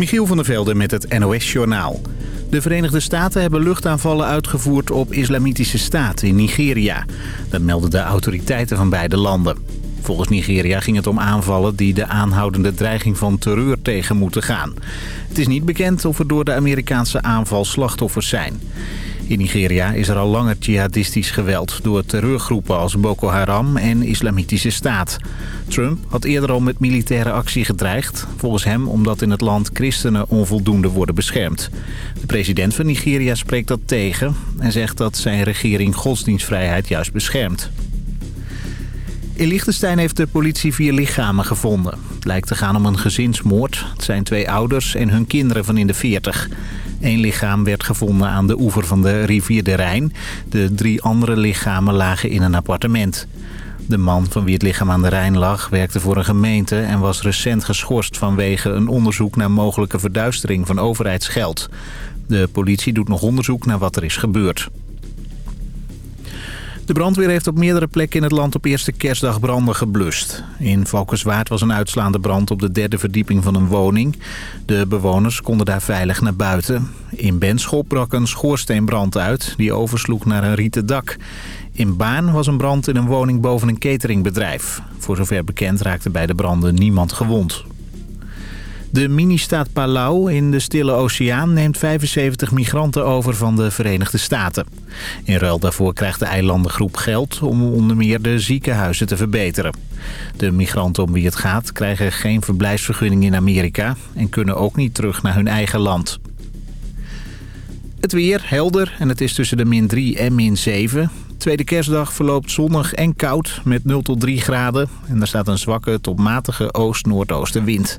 Michiel van der Velde met het NOS-journaal. De Verenigde Staten hebben luchtaanvallen uitgevoerd op islamitische staat in Nigeria. Dat melden de autoriteiten van beide landen. Volgens Nigeria ging het om aanvallen die de aanhoudende dreiging van terreur tegen moeten gaan. Het is niet bekend of er door de Amerikaanse aanval slachtoffers zijn. In Nigeria is er al langer jihadistisch geweld door terreurgroepen als Boko Haram en Islamitische Staat. Trump had eerder al met militaire actie gedreigd. Volgens hem omdat in het land christenen onvoldoende worden beschermd. De president van Nigeria spreekt dat tegen en zegt dat zijn regering godsdienstvrijheid juist beschermt. In Liechtenstein heeft de politie vier lichamen gevonden. Het lijkt te gaan om een gezinsmoord. Het zijn twee ouders en hun kinderen van in de 40. Eén lichaam werd gevonden aan de oever van de rivier de Rijn. De drie andere lichamen lagen in een appartement. De man van wie het lichaam aan de Rijn lag werkte voor een gemeente... en was recent geschorst vanwege een onderzoek naar mogelijke verduistering van overheidsgeld. De politie doet nog onderzoek naar wat er is gebeurd. De brandweer heeft op meerdere plekken in het land op eerste kerstdag branden geblust. In Valkenswaard was een uitslaande brand op de derde verdieping van een woning. De bewoners konden daar veilig naar buiten. In Benschop brak een schoorsteenbrand uit die oversloeg naar een rieten dak. In Baan was een brand in een woning boven een cateringbedrijf. Voor zover bekend raakte bij de branden niemand gewond. De mini-staat Palau in de Stille Oceaan neemt 75 migranten over van de Verenigde Staten. In ruil daarvoor krijgt de eilandengroep geld om onder meer de ziekenhuizen te verbeteren. De migranten om wie het gaat krijgen geen verblijfsvergunning in Amerika en kunnen ook niet terug naar hun eigen land. Het weer helder en het is tussen de min 3 en min 7. Tweede kerstdag verloopt zonnig en koud met 0 tot 3 graden. En er staat een zwakke tot matige oost-noordoostenwind.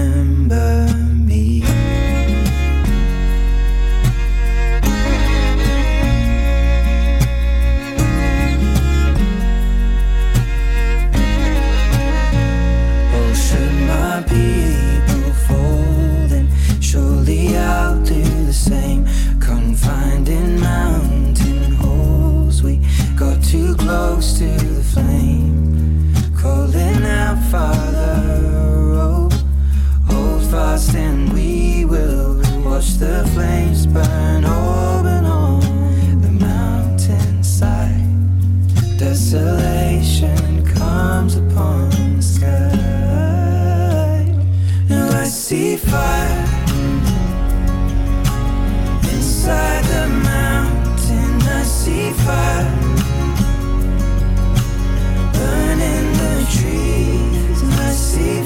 the flames burn open on the mountainside. Desolation comes upon the sky. Now I see fire inside the mountain. I see fire burning the trees. I see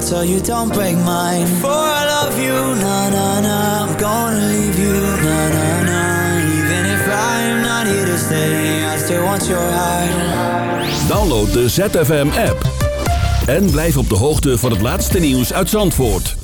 heart so you don't break mine. For I love you, na na na. I'm gonna leave you, na na na. Even if I'm not here to stay, I still want your heart. Download de ZFM app en blijf op de hoogte van het laatste nieuws uit Zandvoort.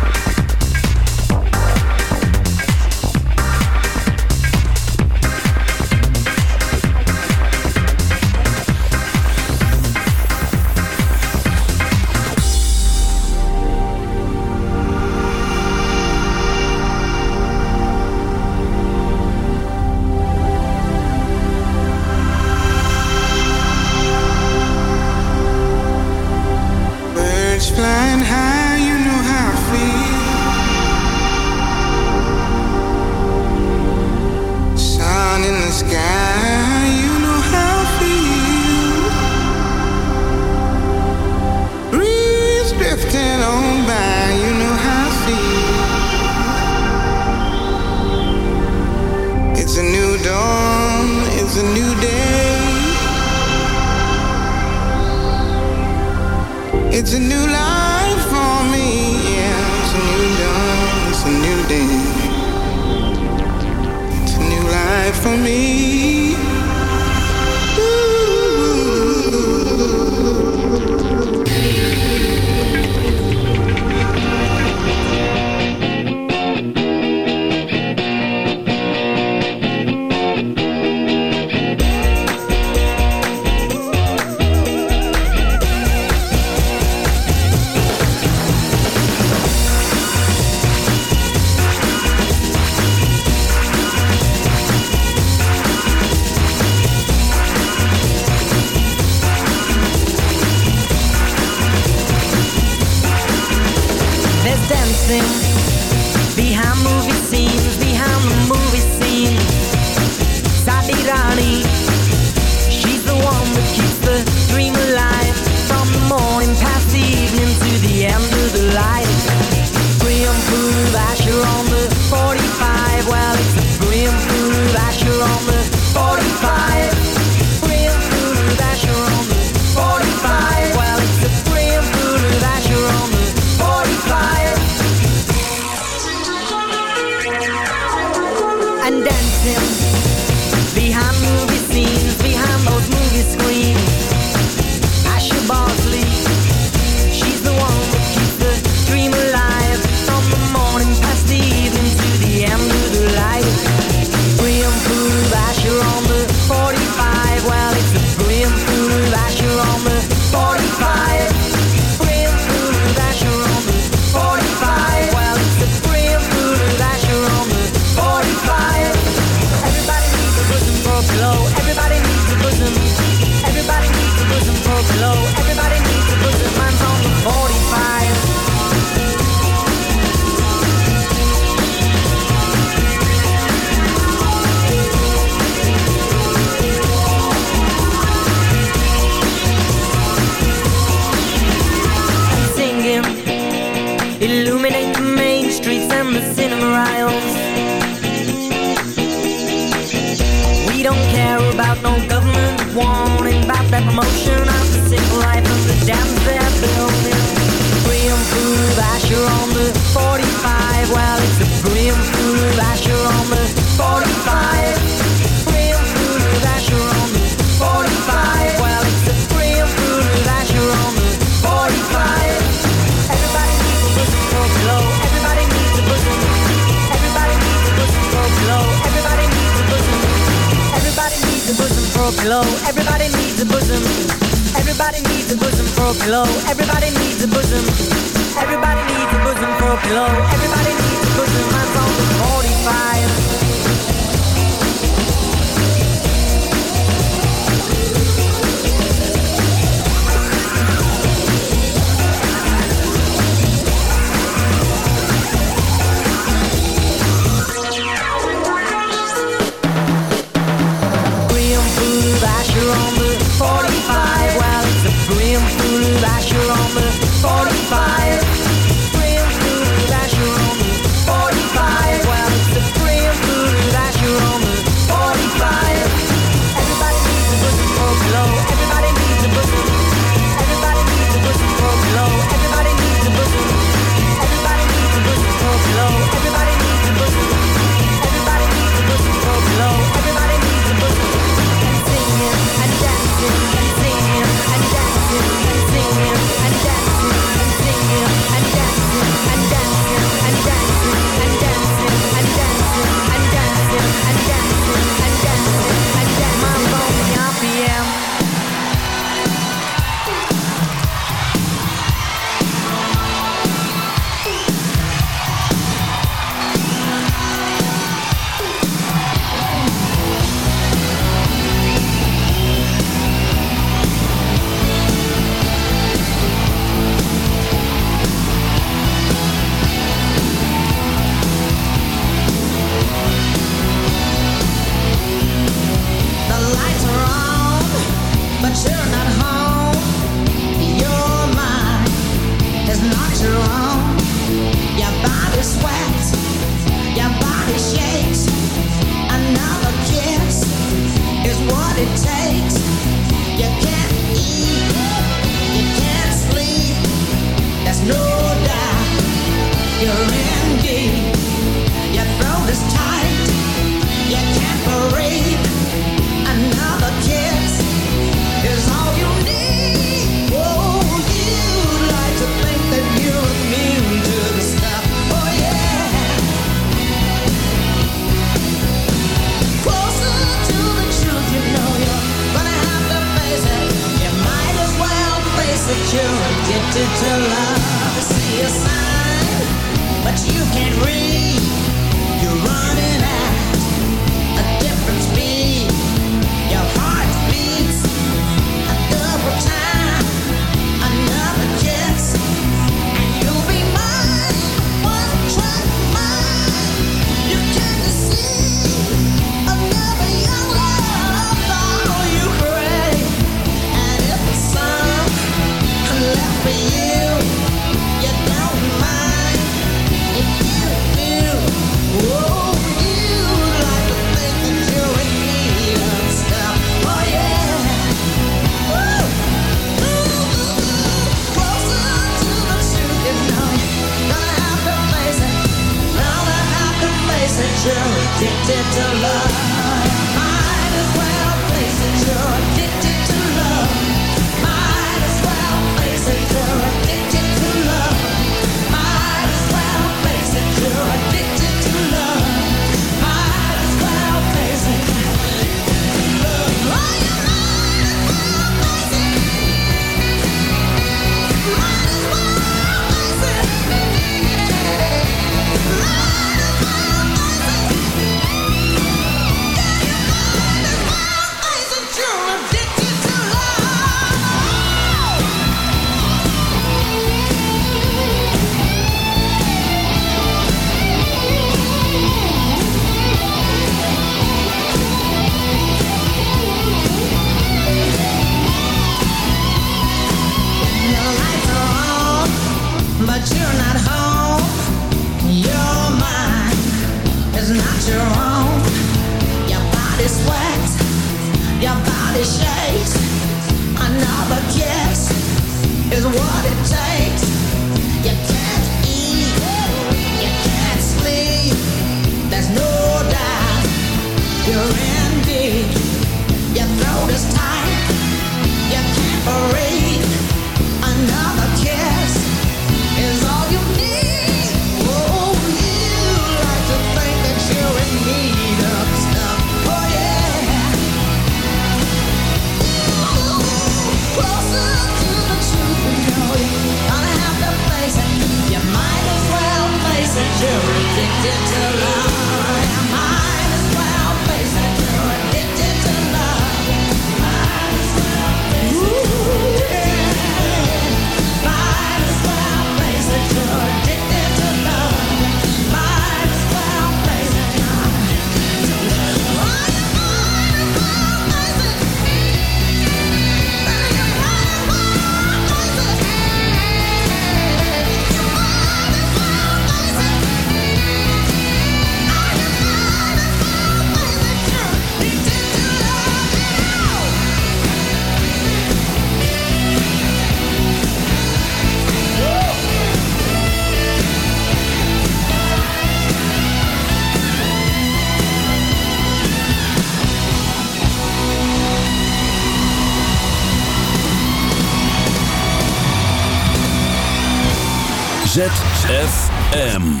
ZFM.